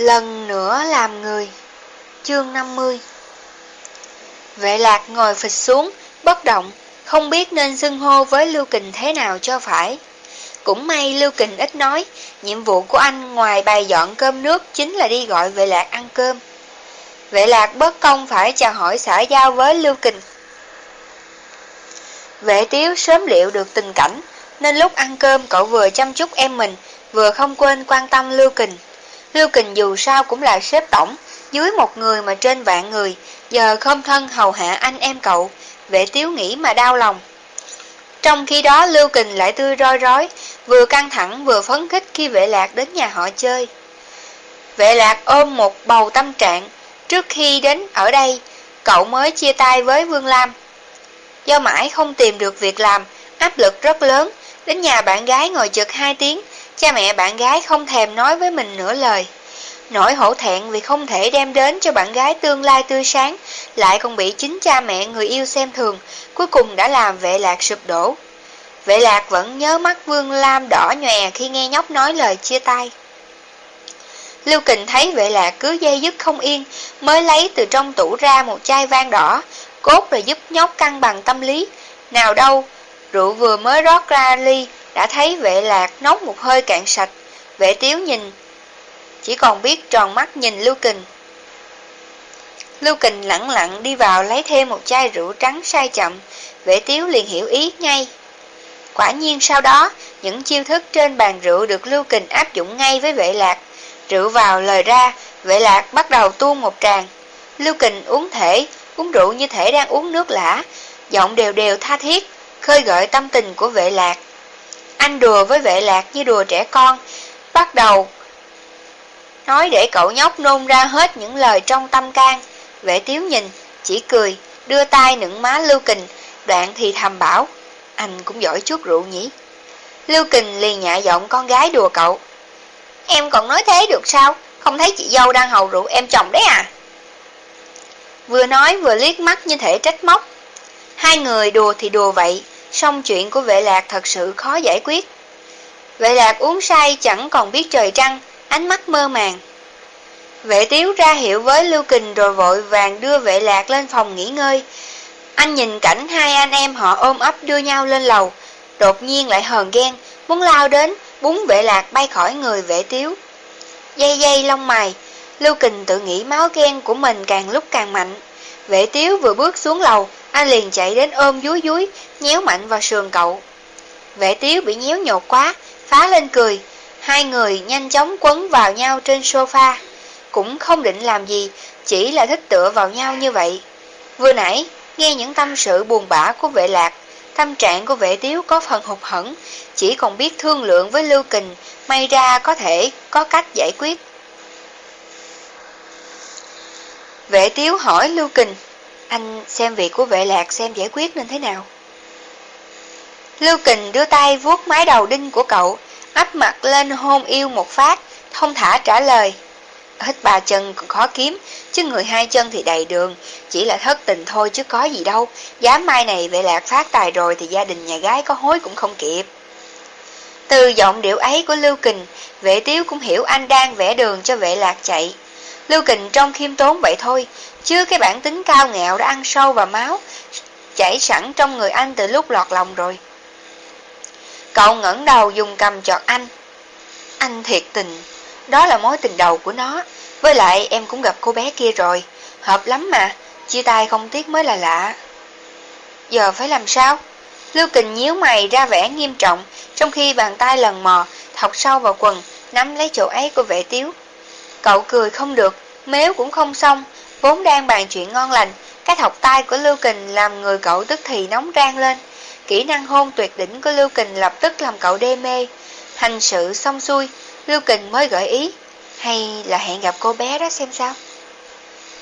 Lần nữa làm người Chương 50 Vệ lạc ngồi phịch xuống, bất động, không biết nên xưng hô với Lưu Kình thế nào cho phải. Cũng may Lưu Kình ít nói, nhiệm vụ của anh ngoài bày dọn cơm nước chính là đi gọi vệ lạc ăn cơm. Vệ lạc bất công phải chào hỏi xã giao với Lưu Kình. Vệ tiếu sớm liệu được tình cảnh, nên lúc ăn cơm cậu vừa chăm chút em mình, vừa không quên quan tâm Lưu Kình. Lưu Kình dù sao cũng là sếp tổng, dưới một người mà trên vạn người, giờ không thân hầu hạ anh em cậu, vệ tiếu nghĩ mà đau lòng. Trong khi đó Lưu Kình lại tươi roi rói, vừa căng thẳng vừa phấn khích khi vệ lạc đến nhà họ chơi. Vệ lạc ôm một bầu tâm trạng, trước khi đến ở đây, cậu mới chia tay với Vương Lam. Do mãi không tìm được việc làm, áp lực rất lớn, đến nhà bạn gái ngồi chực hai tiếng, cha mẹ bạn gái không thèm nói với mình nửa lời. Nỗi hổ thẹn vì không thể đem đến cho bạn gái tương lai tươi sáng, lại còn bị chính cha mẹ người yêu xem thường, cuối cùng đã làm vệ lạc sụp đổ. Vệ lạc vẫn nhớ mắt Vương Lam đỏ nhòe khi nghe nhóc nói lời chia tay. Lưu Kình thấy vệ lạc cứ dây dứt không yên, mới lấy từ trong tủ ra một chai vang đỏ, cốt rồi giúp nhóc cân bằng tâm lý. Nào đâu, rượu vừa mới rót ra ly, đã thấy vệ lạc nốc một hơi cạn sạch. Vệ tiếu nhìn chỉ còn biết tròn mắt nhìn Lưu Kình. Lưu Kình lặng lặng đi vào lấy thêm một chai rượu trắng sai chậm, vệ tiếu liền hiểu ý ngay. Quả nhiên sau đó, những chiêu thức trên bàn rượu được Lưu Kình áp dụng ngay với vệ lạc. Rượu vào lời ra, vệ lạc bắt đầu tuôn một tràng. Lưu Kình uống thể, uống rượu như thể đang uống nước lã, giọng đều đều tha thiết, khơi gợi tâm tình của vệ lạc. Anh đùa với vệ lạc như đùa trẻ con, bắt đầu nói để cậu nhóc nôn ra hết những lời trong tâm can. Vệ tiếu nhìn, chỉ cười, đưa tay nựng má Lưu Kình, đoạn thì thầm bảo, anh cũng giỏi chút rượu nhỉ. Lưu Kình liền nhạ giọng con gái đùa cậu. Em còn nói thế được sao? Không thấy chị dâu đang hầu rượu em chồng đấy à? Vừa nói vừa liếc mắt như thể trách móc. Hai người đùa thì đùa vậy, song chuyện của vệ lạc thật sự khó giải quyết. Vệ lạc uống say chẳng còn biết trời trăng, ánh mắt mơ màng. Vệ tiếu ra hiệu với Lưu Kình rồi vội vàng đưa vệ lạc lên phòng nghỉ ngơi. Anh nhìn cảnh hai anh em họ ôm ấp đưa nhau lên lầu, đột nhiên lại hờn ghen, muốn lao đến, búng vệ lạc bay khỏi người vệ tiếu. Dây dây lông mày, Lưu Kình tự nghĩ máu ghen của mình càng lúc càng mạnh. Vệ tiếu vừa bước xuống lầu, anh liền chạy đến ôm dúi dúi, nhéo mạnh vào sườn cậu. Vệ tiếu bị nhéo nhột quá, phá lên cười, Hai người nhanh chóng quấn vào nhau trên sofa, cũng không định làm gì, chỉ là thích tựa vào nhau như vậy. Vừa nãy, nghe những tâm sự buồn bã của vệ lạc, tâm trạng của vệ tiếu có phần hụt hẫng, chỉ còn biết thương lượng với Lưu Kình, may ra có thể có cách giải quyết. Vệ tiếu hỏi Lưu Kình, anh xem việc của vệ lạc xem giải quyết nên thế nào. Lưu Kình đưa tay vuốt mái đầu đinh của cậu, áp mặt lên hôn yêu một phát, thông thả trả lời. hít ba chân còn khó kiếm, chứ người hai chân thì đầy đường, chỉ là thất tình thôi chứ có gì đâu. Dám mai này vệ lạc phát tài rồi thì gia đình nhà gái có hối cũng không kịp. Từ giọng điệu ấy của Lưu Kình, vệ tiếu cũng hiểu anh đang vẽ đường cho vệ lạc chạy. Lưu Kình trong khiêm tốn vậy thôi, chứ cái bản tính cao ngạo đã ăn sâu vào máu, chảy sẵn trong người anh từ lúc lọt lòng rồi. Cậu ngẩng đầu dùng cầm chọt anh. Anh thiệt tình, đó là mối tình đầu của nó. Với lại em cũng gặp cô bé kia rồi, hợp lắm mà, chia tay không tiếc mới là lạ. Giờ phải làm sao? Lưu Kình nhíu mày ra vẻ nghiêm trọng, trong khi bàn tay lần mò, thọc sâu vào quần, nắm lấy chỗ ấy của vệ tiếu. Cậu cười không được, méo cũng không xong, vốn đang bàn chuyện ngon lành, cái thọc tay của Lưu Kình làm người cậu tức thì nóng rang lên. Kỹ năng hôn tuyệt đỉnh của Lưu Kình lập tức làm cậu đê mê. Hành sự xong xuôi, Lưu Kình mới gợi ý, hay là hẹn gặp cô bé đó xem sao.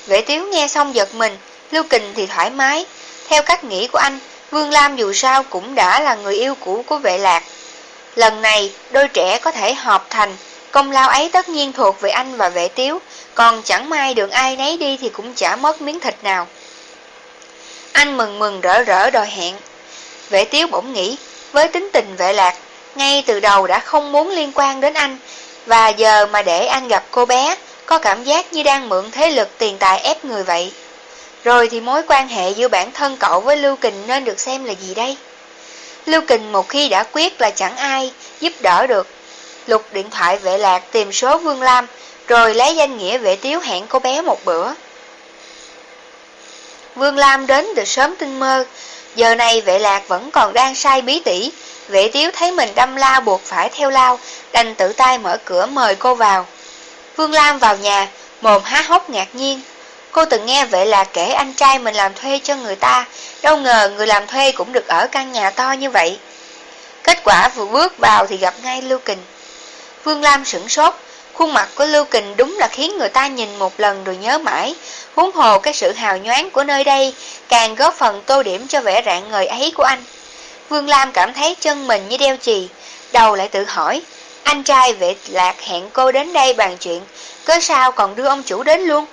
Vệ tiếu nghe xong giật mình, Lưu Kình thì thoải mái. Theo cách nghĩ của anh, Vương Lam dù sao cũng đã là người yêu cũ của vệ lạc. Lần này, đôi trẻ có thể hợp thành, công lao ấy tất nhiên thuộc về anh và vệ tiếu, còn chẳng may đường ai nấy đi thì cũng chả mất miếng thịt nào. Anh mừng mừng rỡ rỡ đòi hẹn, Vệ tiếu bỗng nghĩ, với tính tình vệ lạc, ngay từ đầu đã không muốn liên quan đến anh, và giờ mà để anh gặp cô bé, có cảm giác như đang mượn thế lực tiền tài ép người vậy. Rồi thì mối quan hệ giữa bản thân cậu với Lưu Kình nên được xem là gì đây? Lưu Kình một khi đã quyết là chẳng ai giúp đỡ được. Lục điện thoại vệ lạc tìm số Vương Lam, rồi lấy danh nghĩa vệ tiếu hẹn cô bé một bữa. Vương Lam đến từ sớm tinh mơ, giờ này vệ lạc vẫn còn đang sai bí tỉ. Vệ tiếu thấy mình đâm lao buộc phải theo lao, đành tự tay mở cửa mời cô vào. Vương Lam vào nhà, mồm há hốc ngạc nhiên. Cô từng nghe vệ lạc kể anh trai mình làm thuê cho người ta, đâu ngờ người làm thuê cũng được ở căn nhà to như vậy. Kết quả vừa bước vào thì gặp ngay Lưu Kình. Vương Lam sửng sốt, khuôn mặt của Lưu Kình đúng là khiến người ta nhìn một lần rồi nhớ mãi, huống hồ cái sự hào nhoáng của nơi đây càng góp phần tô điểm cho vẻ rạng ngời ấy của anh. Vương Lam cảm thấy chân mình như đeo chì, đầu lại tự hỏi, anh trai vệ lạc hẹn cô đến đây bàn chuyện, cớ sao còn đưa ông chủ đến luôn?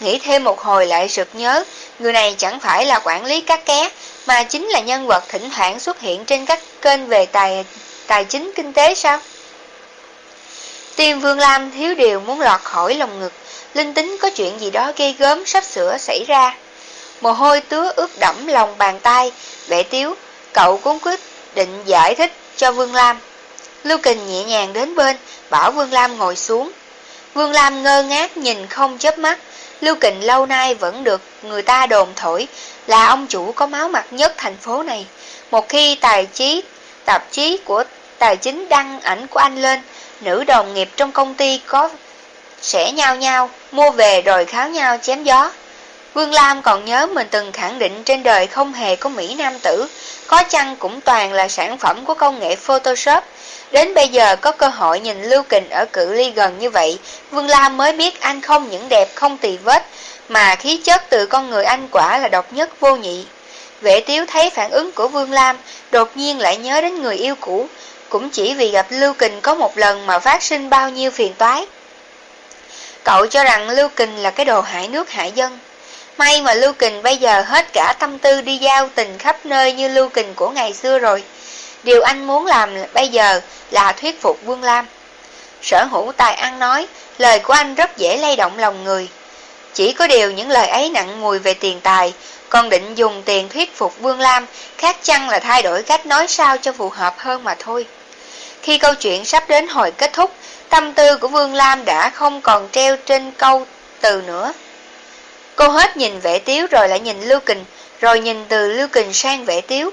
Nghĩ thêm một hồi lại sực nhớ, người này chẳng phải là quản lý các ké, mà chính là nhân vật thỉnh thoảng xuất hiện trên các kênh về tài tài chính kinh tế sao? Tim Vương Lam thiếu điều muốn lọt khỏi lòng ngực, linh tính có chuyện gì đó gây gớm sắp sửa xảy ra. Mồ hôi tứa ướt đẫm lòng bàn tay, vệ tiếu, cậu cũng quyết định giải thích cho Vương Lam. Lưu Kình nhẹ nhàng đến bên, bảo Vương Lam ngồi xuống. Vương Lam ngơ ngác nhìn không chớp mắt, Lưu Kình lâu nay vẫn được người ta đồn thổi là ông chủ có máu mặt nhất thành phố này. Một khi tài trí, tạp chí của tài chính đăng ảnh của anh lên, nữ đồng nghiệp trong công ty có sẽ nhau nhau, mua về rồi kháo nhau chém gió. Vương Lam còn nhớ mình từng khẳng định trên đời không hề có Mỹ Nam tử, có chăng cũng toàn là sản phẩm của công nghệ Photoshop. Đến bây giờ có cơ hội nhìn Lưu Kình ở cự ly gần như vậy, Vương Lam mới biết anh không những đẹp không tì vết, mà khí chất từ con người anh quả là độc nhất vô nhị. Vệ tiếu thấy phản ứng của Vương Lam, đột nhiên lại nhớ đến người yêu cũ, cũng chỉ vì gặp Lưu Kình có một lần mà phát sinh bao nhiêu phiền toái. Cậu cho rằng Lưu Kình là cái đồ hại nước hại dân. May mà Lưu Kình bây giờ hết cả tâm tư đi giao tình khắp nơi như Lưu Kình của ngày xưa rồi. Điều anh muốn làm bây giờ là thuyết phục Vương Lam. Sở hữu tài ăn nói, lời của anh rất dễ lay động lòng người. Chỉ có điều những lời ấy nặng mùi về tiền tài, còn định dùng tiền thuyết phục Vương Lam, khác chăng là thay đổi cách nói sao cho phù hợp hơn mà thôi. Khi câu chuyện sắp đến hồi kết thúc, tâm tư của Vương Lam đã không còn treo trên câu từ nữa. Cô hết nhìn vệ tiếu rồi lại nhìn Lưu Kình, rồi nhìn từ Lưu Kình sang vệ tiếu.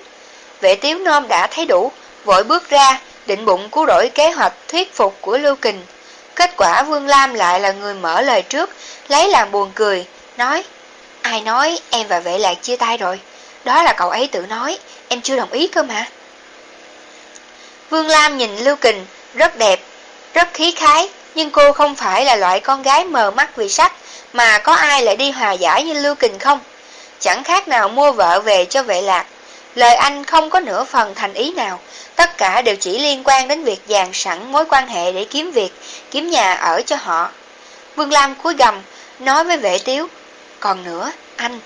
Vệ tiếu nôm đã thấy đủ, vội bước ra, định bụng cứu đổi kế hoạch thuyết phục của Lưu Kình. Kết quả Vương Lam lại là người mở lời trước, lấy làm buồn cười, nói Ai nói em và vệ lạc chia tay rồi, đó là cậu ấy tự nói, em chưa đồng ý cơ mà. Vương Lam nhìn Lưu Kình, rất đẹp, rất khí khái, nhưng cô không phải là loại con gái mờ mắt vì sắc, mà có ai lại đi hòa giải như Lưu Kình không? Chẳng khác nào mua vợ về cho vệ lạc. Lời anh không có nửa phần thành ý nào, tất cả đều chỉ liên quan đến việc dàn sẵn mối quan hệ để kiếm việc, kiếm nhà ở cho họ. Vương Lam cúi gầm, nói với vệ tiếu, còn nữa, anh,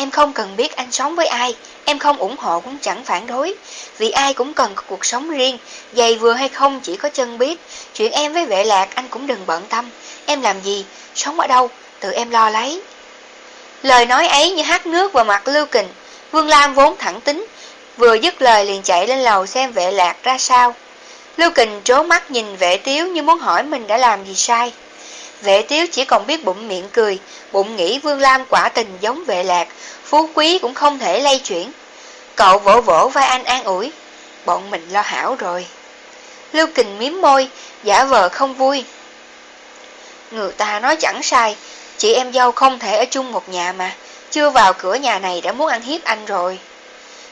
em không cần biết anh sống với ai, em không ủng hộ cũng chẳng phản đối, vì ai cũng cần có cuộc sống riêng, dày vừa hay không chỉ có chân biết, chuyện em với vệ lạc anh cũng đừng bận tâm, em làm gì, sống ở đâu, tự em lo lấy. Lời nói ấy như hát nước vào mặt Lưu Kình, Vương Lam vốn thẳng tính, vừa dứt lời liền chạy lên lầu xem vệ lạc ra sao. Lưu Kình trố mắt nhìn vệ tiếu như muốn hỏi mình đã làm gì sai. Vệ tiếu chỉ còn biết bụng miệng cười, bụng nghĩ Vương Lam quả tình giống vệ lạc, phú quý cũng không thể lay chuyển. Cậu vỗ vỗ vai anh an ủi, bọn mình lo hảo rồi. Lưu Kình miếm môi, giả vờ không vui. Người ta nói chẳng sai, chị em dâu không thể ở chung một nhà mà, chưa vào cửa nhà này đã muốn ăn hiếp anh rồi.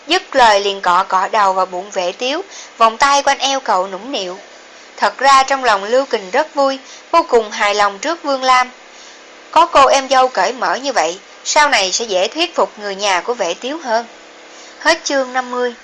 Dứt lời liền cọ cọ đầu vào bụng vệ tiếu, vòng tay quanh eo cậu nũng nịu. Thật ra trong lòng Lưu Kình rất vui, vô cùng hài lòng trước Vương Lam. Có cô em dâu cởi mở như vậy, sau này sẽ dễ thuyết phục người nhà của vệ tiếu hơn. Hết chương 50